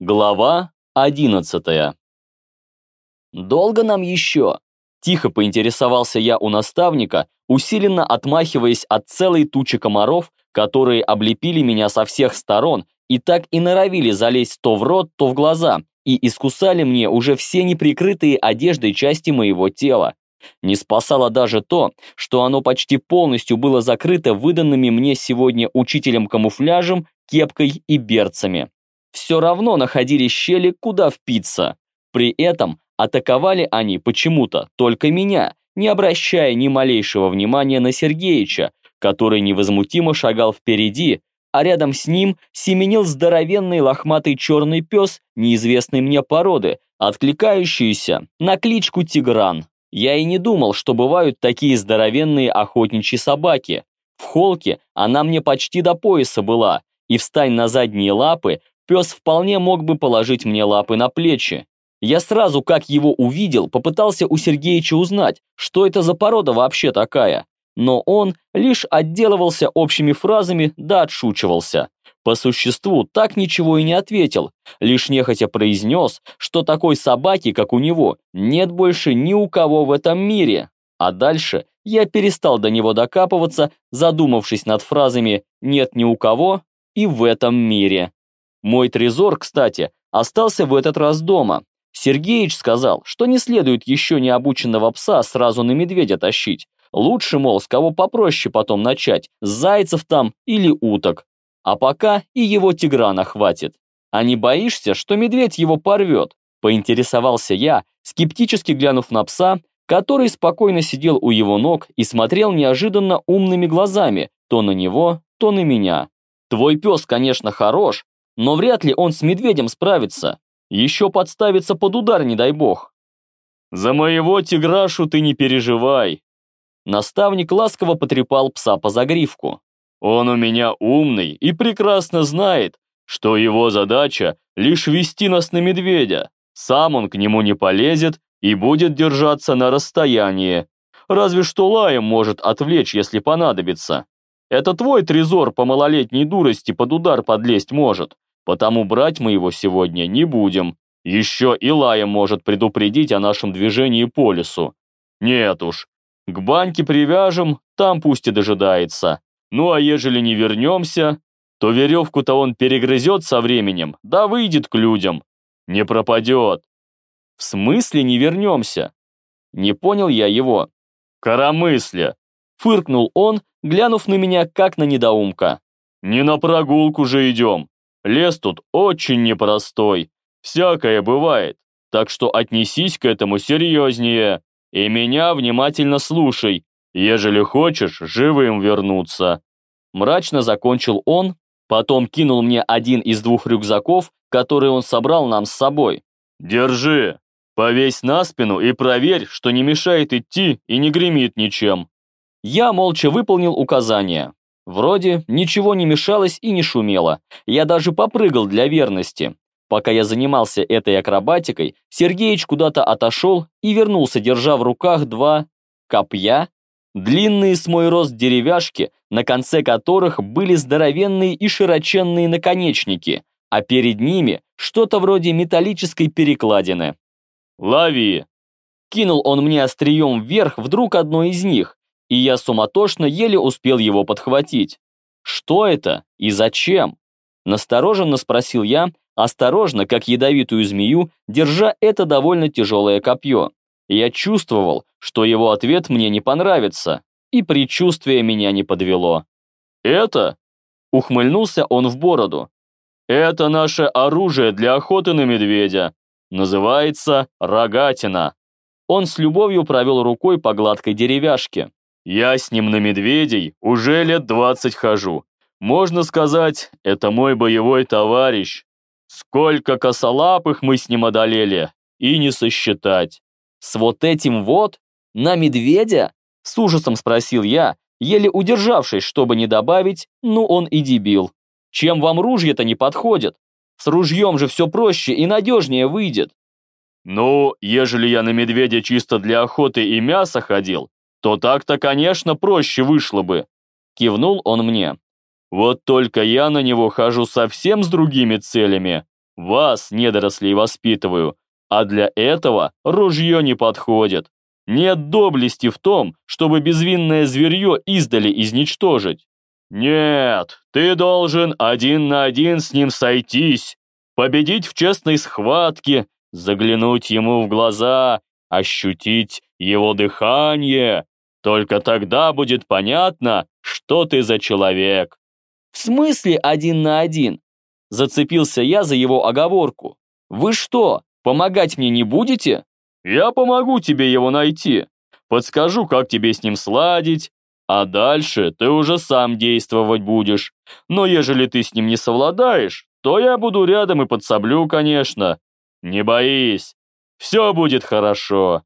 Глава одиннадцатая. «Долго нам еще?» Тихо поинтересовался я у наставника, усиленно отмахиваясь от целой тучи комаров, которые облепили меня со всех сторон и так и норовили залезть то в рот, то в глаза, и искусали мне уже все неприкрытые одеждой части моего тела. Не спасало даже то, что оно почти полностью было закрыто выданными мне сегодня учителем камуфляжем, кепкой и берцами. Все равно находили щели, куда впиться. При этом атаковали они почему-то только меня, не обращая ни малейшего внимания на Сергеича, который невозмутимо шагал впереди, а рядом с ним семенил здоровенный лохматый черный пес неизвестной мне породы, откликающийся на кличку Тигран. Я и не думал, что бывают такие здоровенные охотничьи собаки. В холке она мне почти до пояса была, и встань на задние лапы, пес вполне мог бы положить мне лапы на плечи. Я сразу, как его увидел, попытался у Сергеича узнать, что это за порода вообще такая. Но он лишь отделывался общими фразами да отшучивался. По существу так ничего и не ответил, лишь нехотя произнес, что такой собаки, как у него, нет больше ни у кого в этом мире. А дальше я перестал до него докапываться, задумавшись над фразами «нет ни у кого» и «в этом мире». Мой трезор, кстати, остался в этот раз дома. Сергеич сказал, что не следует еще необученного пса сразу на медведя тащить. Лучше, мол, с кого попроще потом начать, с зайцев там или уток. А пока и его тиграна хватит. А не боишься, что медведь его порвет? Поинтересовался я, скептически глянув на пса, который спокойно сидел у его ног и смотрел неожиданно умными глазами, то на него, то на меня. Твой пес, конечно, хорош, но вряд ли он с медведем справится. Еще подставится под удар, не дай бог. За моего тиграшу ты не переживай. Наставник ласково потрепал пса по загривку. Он у меня умный и прекрасно знает, что его задача лишь вести нас на медведя. Сам он к нему не полезет и будет держаться на расстоянии. Разве что лаем может отвлечь, если понадобится. Это твой трезор по малолетней дурости под удар подлезть может. Потому брать мы его сегодня не будем. Еще и Лая может предупредить о нашем движении по лесу. Нет уж, к баньке привяжем, там пусть и дожидается. Ну а ежели не вернемся, то веревку-то он перегрызет со временем, да выйдет к людям. Не пропадет. В смысле не вернемся? Не понял я его. Коромысля. Фыркнул он, глянув на меня, как на недоумка. Не на прогулку же идем. Лес тут очень непростой, всякое бывает, так что отнесись к этому серьезнее и меня внимательно слушай, ежели хочешь живым вернуться». Мрачно закончил он, потом кинул мне один из двух рюкзаков, который он собрал нам с собой. «Держи, повесь на спину и проверь, что не мешает идти и не гремит ничем». Я молча выполнил указание. Вроде ничего не мешалось и не шумело. Я даже попрыгал для верности. Пока я занимался этой акробатикой, Сергеич куда-то отошел и вернулся, держа в руках два копья, длинные с мой рост деревяшки, на конце которых были здоровенные и широченные наконечники, а перед ними что-то вроде металлической перекладины. «Лови!» Кинул он мне острием вверх вдруг одно из них, и я суматошно еле успел его подхватить. «Что это и зачем?» Настороженно спросил я, осторожно, как ядовитую змею, держа это довольно тяжелое копье. Я чувствовал, что его ответ мне не понравится, и предчувствие меня не подвело. «Это?» — ухмыльнулся он в бороду. «Это наше оружие для охоты на медведя. Называется рогатина». Он с любовью провел рукой по гладкой деревяшке. Я с ним на медведей уже лет двадцать хожу. Можно сказать, это мой боевой товарищ. Сколько косолапых мы с ним одолели, и не сосчитать. С вот этим вот? На медведя? С ужасом спросил я, еле удержавшись, чтобы не добавить, ну он и дебил. Чем вам ружья-то не подходят? С ружьем же все проще и надежнее выйдет. Ну, ежели я на медведя чисто для охоты и мяса ходил, то так-то, конечно, проще вышло бы. Кивнул он мне. Вот только я на него хожу совсем с другими целями. Вас, недорослей, воспитываю, а для этого ружье не подходит. Нет доблести в том, чтобы безвинное зверье издали изничтожить. Нет, ты должен один на один с ним сойтись, победить в честной схватке, заглянуть ему в глаза, ощутить его дыхание. Только тогда будет понятно, что ты за человек. В смысле один на один? Зацепился я за его оговорку. Вы что, помогать мне не будете? Я помогу тебе его найти. Подскажу, как тебе с ним сладить, а дальше ты уже сам действовать будешь. Но ежели ты с ним не совладаешь, то я буду рядом и подсоблю, конечно. Не боись, все будет хорошо.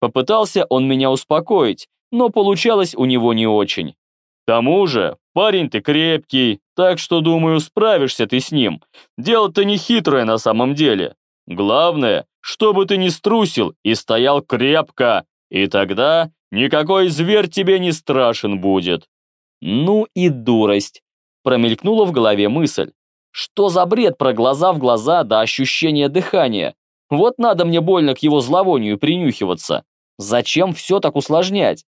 Попытался он меня успокоить, но получалось у него не очень. К тому же, парень ты крепкий, так что, думаю, справишься ты с ним. Дело-то не хитрое на самом деле. Главное, чтобы ты не струсил и стоял крепко, и тогда Никакой зверь тебе не страшен будет. Ну и дурость. Промелькнула в голове мысль. Что за бред про глаза в глаза до ощущения дыхания? Вот надо мне больно к его зловонию принюхиваться. Зачем все так усложнять?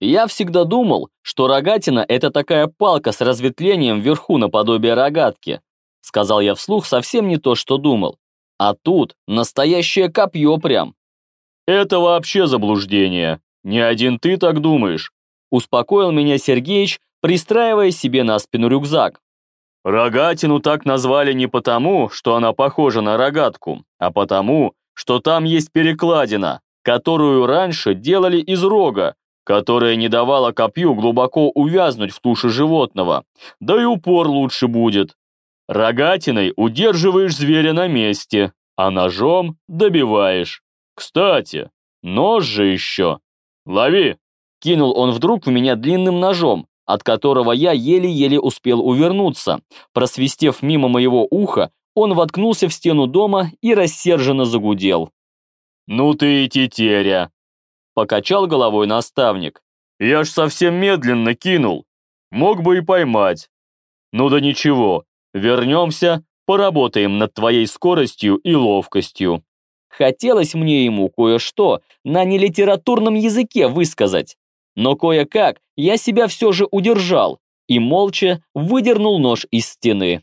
Я всегда думал, что рогатина – это такая палка с разветвлением вверху наподобие рогатки. Сказал я вслух совсем не то, что думал. А тут настоящее копье прям. Это вообще заблуждение. «Не один ты так думаешь», – успокоил меня Сергеич, пристраивая себе на спину рюкзак. «Рогатину так назвали не потому, что она похожа на рогатку, а потому, что там есть перекладина, которую раньше делали из рога, которая не давала копью глубоко увязнуть в туше животного, да и упор лучше будет. Рогатиной удерживаешь зверя на месте, а ножом добиваешь. Кстати, нож же еще «Лови!» Кинул он вдруг в меня длинным ножом, от которого я еле-еле успел увернуться. Просвистев мимо моего уха, он воткнулся в стену дома и рассерженно загудел. «Ну ты и тетеря!» Покачал головой наставник. «Я ж совсем медленно кинул. Мог бы и поймать. Ну да ничего, вернемся, поработаем над твоей скоростью и ловкостью». Хотелось мне ему кое-что на нелитературном языке высказать. Но кое-как я себя все же удержал и молча выдернул нож из стены.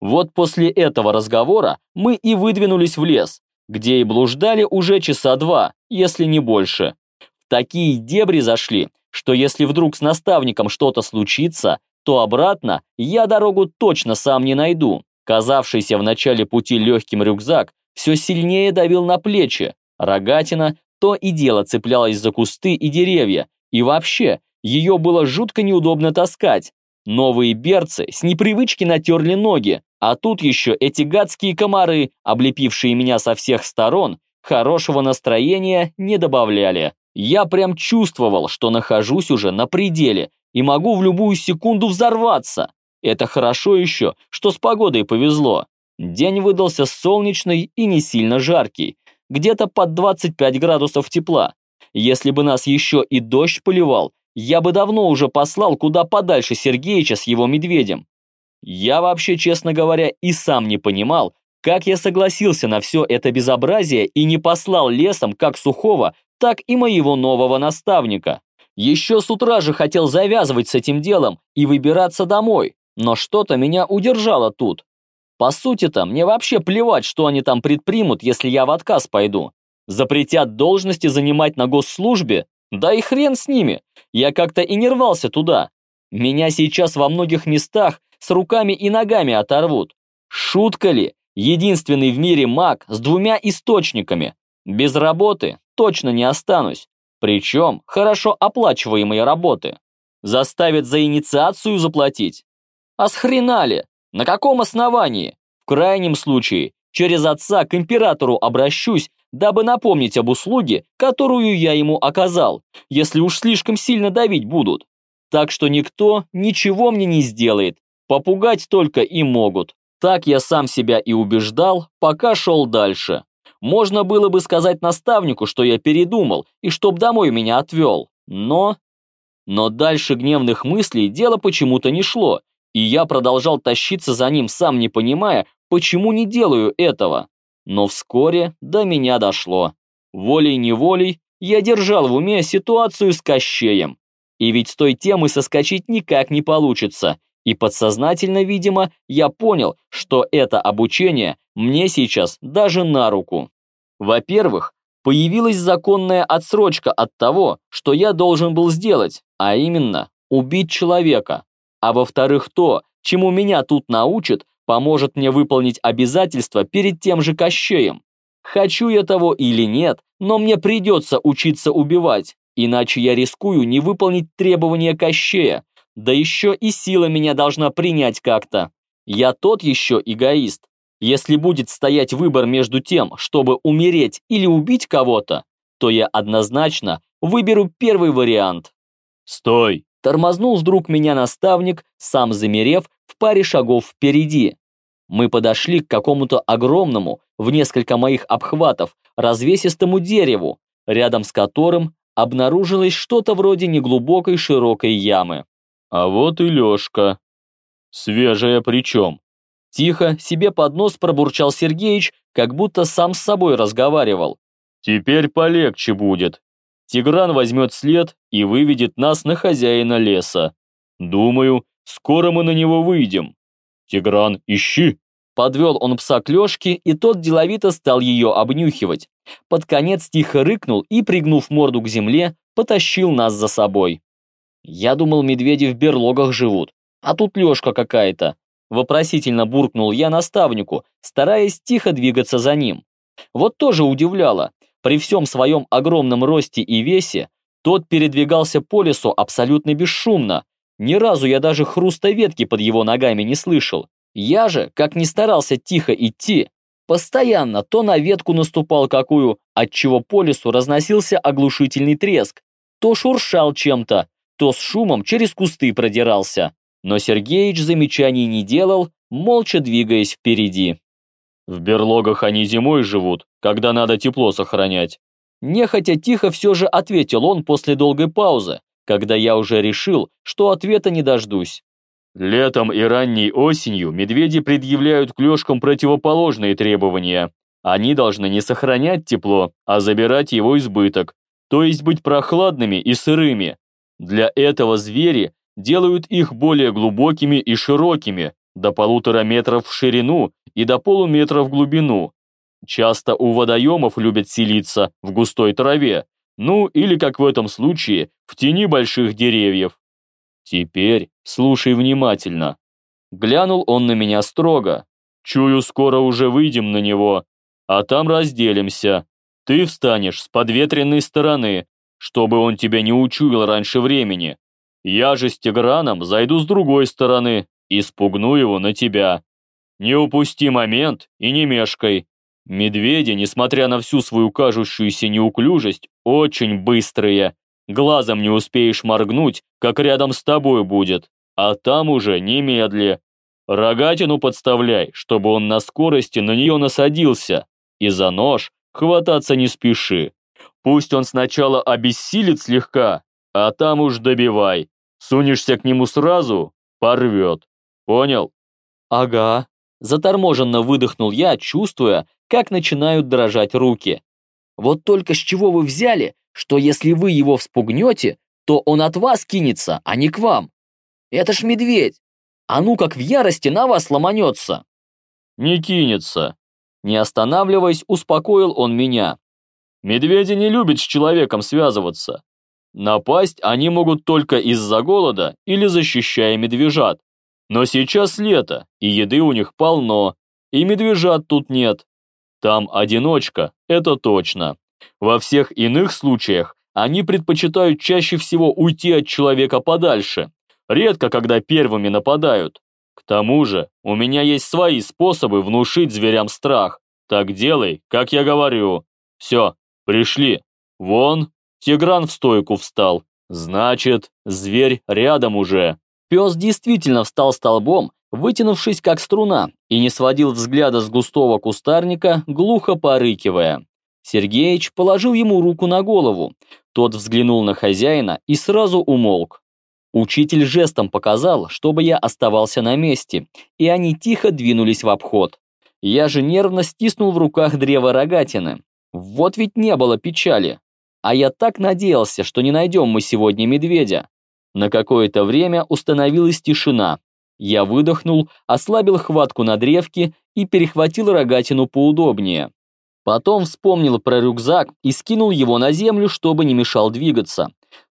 Вот после этого разговора мы и выдвинулись в лес, где и блуждали уже часа два, если не больше. В такие дебри зашли, что если вдруг с наставником что-то случится, то обратно я дорогу точно сам не найду. Казавшийся в начале пути легким рюкзак все сильнее давил на плечи. Рогатина то и дело цеплялась за кусты и деревья, и вообще, ее было жутко неудобно таскать. Новые берцы с непривычки натерли ноги, а тут еще эти гадские комары, облепившие меня со всех сторон, хорошего настроения не добавляли. Я прям чувствовал, что нахожусь уже на пределе и могу в любую секунду взорваться. Это хорошо еще, что с погодой повезло. День выдался солнечный и не сильно жаркий, где-то под 25 градусов тепла. Если бы нас еще и дождь поливал, я бы давно уже послал куда подальше Сергеича с его медведем. Я вообще, честно говоря, и сам не понимал, как я согласился на все это безобразие и не послал лесом как сухого, так и моего нового наставника. Еще с утра же хотел завязывать с этим делом и выбираться домой, но что-то меня удержало тут. По сути-то, мне вообще плевать, что они там предпримут, если я в отказ пойду. Запретят должности занимать на госслужбе? Да и хрен с ними. Я как-то и не рвался туда. Меня сейчас во многих местах с руками и ногами оторвут. Шутка ли? Единственный в мире маг с двумя источниками. Без работы точно не останусь. Причем хорошо оплачиваемые работы. Заставят за инициацию заплатить? А с хрена ли? На каком основании? В крайнем случае, через отца к императору обращусь, дабы напомнить об услуге, которую я ему оказал, если уж слишком сильно давить будут. Так что никто ничего мне не сделает, попугать только и могут. Так я сам себя и убеждал, пока шел дальше. Можно было бы сказать наставнику, что я передумал, и чтоб домой меня отвел. Но... Но дальше гневных мыслей дело почему-то не шло, и я продолжал тащиться за ним, сам не понимая, почему не делаю этого. Но вскоре до меня дошло. Волей-неволей я держал в уме ситуацию с Кощеем. И ведь с той темы соскочить никак не получится. И подсознательно, видимо, я понял, что это обучение мне сейчас даже на руку. Во-первых, появилась законная отсрочка от того, что я должен был сделать, а именно убить человека. А во-вторых, то, чему меня тут научат, поможет мне выполнить обязательства перед тем же Кощеем. Хочу я того или нет, но мне придется учиться убивать, иначе я рискую не выполнить требования Кощея, да еще и сила меня должна принять как-то. Я тот еще эгоист. Если будет стоять выбор между тем, чтобы умереть или убить кого-то, то я однозначно выберу первый вариант. «Стой!» Тормознул вдруг меня наставник, сам замерев в паре шагов впереди. Мы подошли к какому-то огромному, в несколько моих обхватов, развесистому дереву, рядом с которым обнаружилось что-то вроде неглубокой широкой ямы. А вот и Лёшка. Свежая причем. Тихо, себе под нос пробурчал Сергеич, как будто сам с собой разговаривал. Теперь полегче будет. Тигран возьмет след и выведет нас на хозяина леса. Думаю, скоро мы на него выйдем. Тигран, ищи!» Подвел он пса к Лёшке, и тот деловито стал ее обнюхивать. Под конец тихо рыкнул и, пригнув морду к земле, потащил нас за собой. Я думал, медведи в берлогах живут, а тут Лёшка какая-то. Вопросительно буркнул я наставнику, стараясь тихо двигаться за ним. Вот тоже удивляло, при всем своем огромном росте и весе тот передвигался по лесу абсолютно бесшумно. Ни разу я даже хруста ветки под его ногами не слышал. Я же, как ни старался тихо идти, постоянно то на ветку наступал какую, отчего по лесу разносился оглушительный треск, то шуршал чем-то, то с шумом через кусты продирался. Но Сергеич замечаний не делал, молча двигаясь впереди. В берлогах они зимой живут, когда надо тепло сохранять. Нехотя тихо все же ответил он после долгой паузы, когда я уже решил, что ответа не дождусь. Летом и ранней осенью медведи предъявляют к лёжкам противоположные требования. Они должны не сохранять тепло, а забирать его избыток, то есть быть прохладными и сырыми. Для этого звери делают их более глубокими и широкими, до полутора метров в ширину и до полуметра в глубину. Часто у водоемов любят селиться в густой траве, ну или, как в этом случае, в тени больших деревьев. Теперь слушай внимательно. Глянул он на меня строго. Чую, скоро уже выйдем на него, а там разделимся. Ты встанешь с подветренной стороны, чтобы он тебя не учуял раньше времени. Я же с Тиграном зайду с другой стороны, и спугну его на тебя. Не упусти момент и не мешкай. Медведи, несмотря на всю свою кажущуюся неуклюжесть, очень быстрые. Глазом не успеешь моргнуть, как рядом с тобой будет, а там уже немедли. Рогатину подставляй, чтобы он на скорости на нее насадился, и за нож хвататься не спеши. Пусть он сначала обессилит слегка, а там уж добивай. Сунешься к нему сразу, порвет. Понял? Ага. Заторможенно выдохнул я, чувствуя, как начинают дрожать руки. Вот только с чего вы взяли, что если вы его вспугнете, то он от вас кинется, а не к вам? Это ж медведь. А ну как в ярости на вас ломанется. Не кинется. Не останавливаясь, успокоил он меня. Медведи не любят с человеком связываться. Напасть они могут только из-за голода или защищая медвежат. Но сейчас лето, и еды у них полно, и медвежат тут нет. Там одиночка, это точно. Во всех иных случаях они предпочитают чаще всего уйти от человека подальше, редко когда первыми нападают. К тому же, у меня есть свои способы внушить зверям страх. Так делай, как я говорю. Все, пришли. Вон, Тигран в стойку встал. Значит, зверь рядом уже. Пес действительно встал столбом, вытянувшись как струна, и не сводил взгляда с густого кустарника, глухо порыкивая. Сергеич положил ему руку на голову. Тот взглянул на хозяина и сразу умолк. Учитель жестом показал, чтобы я оставался на месте, и они тихо двинулись в обход. Я же нервно стиснул в руках древо рогатины. Вот ведь не было печали. А я так надеялся, что не найдем мы сегодня медведя. На какое-то время установилась тишина. Я выдохнул, ослабил хватку на древке и перехватил рогатину поудобнее. Потом вспомнил про рюкзак и скинул его на землю, чтобы не мешал двигаться.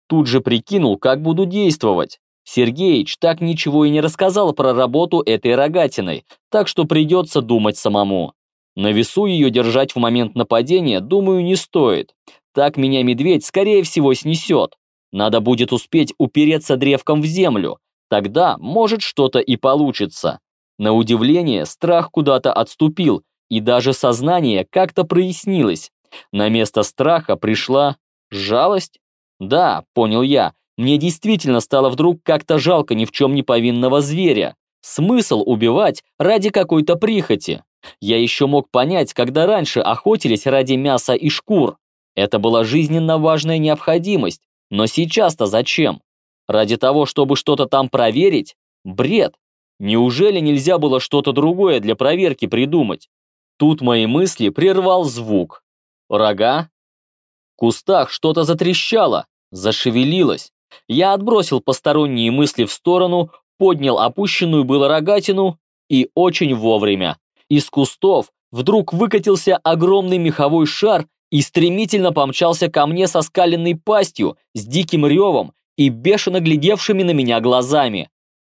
Тут же прикинул, как буду действовать. Сергеич так ничего и не рассказал про работу этой рогатиной, так что придется думать самому. На весу ее держать в момент нападения, думаю, не стоит. Так меня медведь, скорее всего, снесет. Надо будет успеть упереться древком в землю. Тогда, может, что-то и получится. На удивление, страх куда-то отступил, и даже сознание как-то прояснилось. На место страха пришла жалость? Да, понял я, мне действительно стало вдруг как-то жалко ни в чем не повинного зверя. Смысл убивать ради какой-то прихоти. Я еще мог понять, когда раньше охотились ради мяса и шкур. Это была жизненно важная необходимость. Но сейчас-то зачем? Ради того, чтобы что-то там проверить? Бред. Неужели нельзя было что-то другое для проверки придумать? Тут мои мысли прервал звук. Рога? В кустах что-то затрещало, зашевелилось. Я отбросил посторонние мысли в сторону, поднял опущенную было рогатину и очень вовремя. Из кустов вдруг выкатился огромный меховой шар и стремительно помчался ко мне со скаленной пастью, с диким ревом и бешено глядевшими на меня глазами.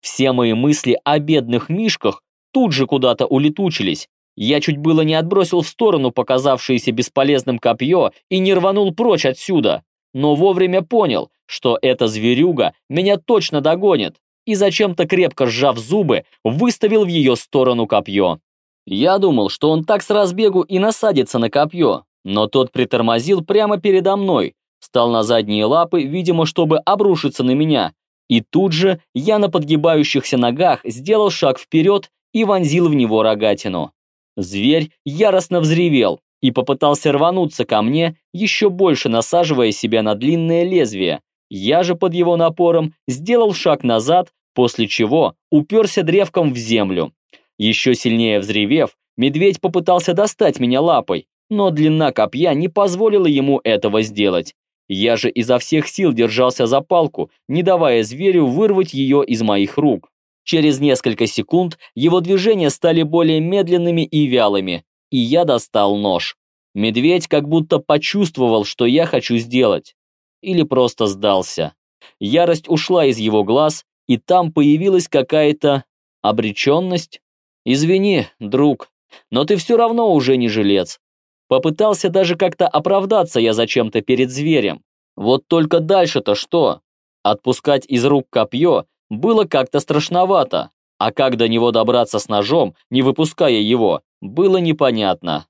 Все мои мысли о бедных мишках тут же куда-то улетучились. Я чуть было не отбросил в сторону показавшееся бесполезным копье и не рванул прочь отсюда но вовремя понял, что эта зверюга меня точно догонит, и зачем-то крепко сжав зубы, выставил в ее сторону копье. Я думал, что он так с разбегу и насадится на копье, но тот притормозил прямо передо мной, встал на задние лапы, видимо, чтобы обрушиться на меня, и тут же я на подгибающихся ногах сделал шаг вперед и вонзил в него рогатину. Зверь яростно взревел, и попытался рвануться ко мне, еще больше насаживая себя на длинное лезвие. Я же под его напором сделал шаг назад, после чего уперся древком в землю. Еще сильнее взревев, медведь попытался достать меня лапой, но длина копья не позволила ему этого сделать. Я же изо всех сил держался за палку, не давая зверю вырвать ее из моих рук. Через несколько секунд его движения стали более медленными и вялыми, и я достал нож. Медведь как будто почувствовал, что я хочу сделать. Или просто сдался. Ярость ушла из его глаз, и там появилась какая-то обреченность. «Извини, друг, но ты все равно уже не жилец. Попытался даже как-то оправдаться я зачем-то перед зверем. Вот только дальше-то что? Отпускать из рук копье было как-то страшновато, а как до него добраться с ножом, не выпуская его, было непонятно.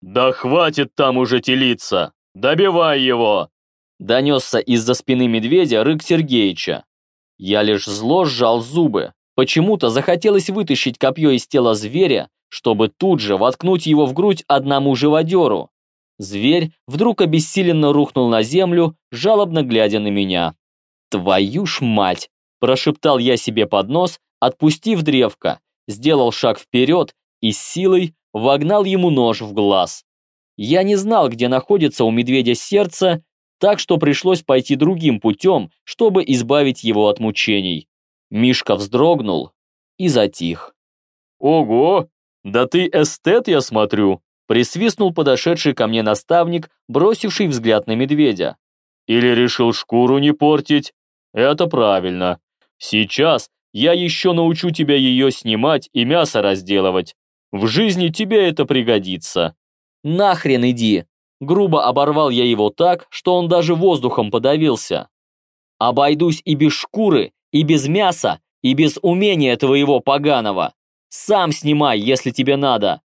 «Да хватит там уже телиться! Добивай его!» Донесся из-за спины медведя рык Сергеича. Я лишь зло сжал зубы. Почему-то захотелось вытащить копье из тела зверя, чтобы тут же воткнуть его в грудь одному живодеру. Зверь вдруг обессиленно рухнул на землю, жалобно глядя на меня. «Твою ж мать!» – прошептал я себе под нос, отпустив древко, сделал шаг вперед и с силой вогнал ему нож в глаз. Я не знал, где находится у медведя сердце, так что пришлось пойти другим путем, чтобы избавить его от мучений. Мишка вздрогнул и затих. «Ого! Да ты эстет, я смотрю!» присвистнул подошедший ко мне наставник, бросивший взгляд на медведя. «Или решил шкуру не портить? Это правильно. Сейчас я еще научу тебя ее снимать и мясо разделывать. В жизни тебе это пригодится». «Нахрен иди!» Грубо оборвал я его так, что он даже воздухом подавился. «Обойдусь и без шкуры, и без мяса, и без умения твоего поганого. Сам снимай, если тебе надо».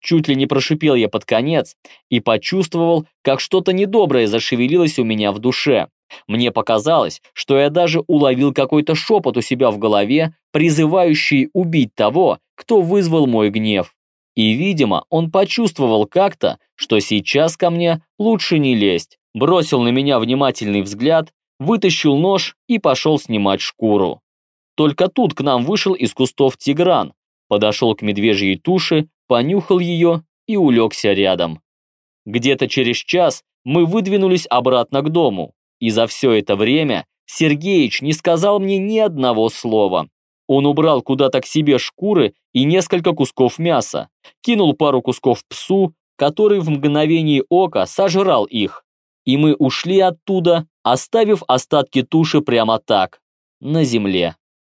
Чуть ли не прошипел я под конец и почувствовал, как что-то недоброе зашевелилось у меня в душе. Мне показалось, что я даже уловил какой-то шепот у себя в голове, призывающий убить того, кто вызвал мой гнев. И, видимо, он почувствовал как-то, что сейчас ко мне лучше не лезть. Бросил на меня внимательный взгляд, вытащил нож и пошел снимать шкуру. Только тут к нам вышел из кустов тигран, подошел к медвежьей туше, понюхал ее и улегся рядом. Где-то через час мы выдвинулись обратно к дому, и за все это время Сергеич не сказал мне ни одного слова. Он убрал куда-то к себе шкуры и несколько кусков мяса, кинул пару кусков псу, который в мгновение ока сожрал их. И мы ушли оттуда, оставив остатки туши прямо так, на земле.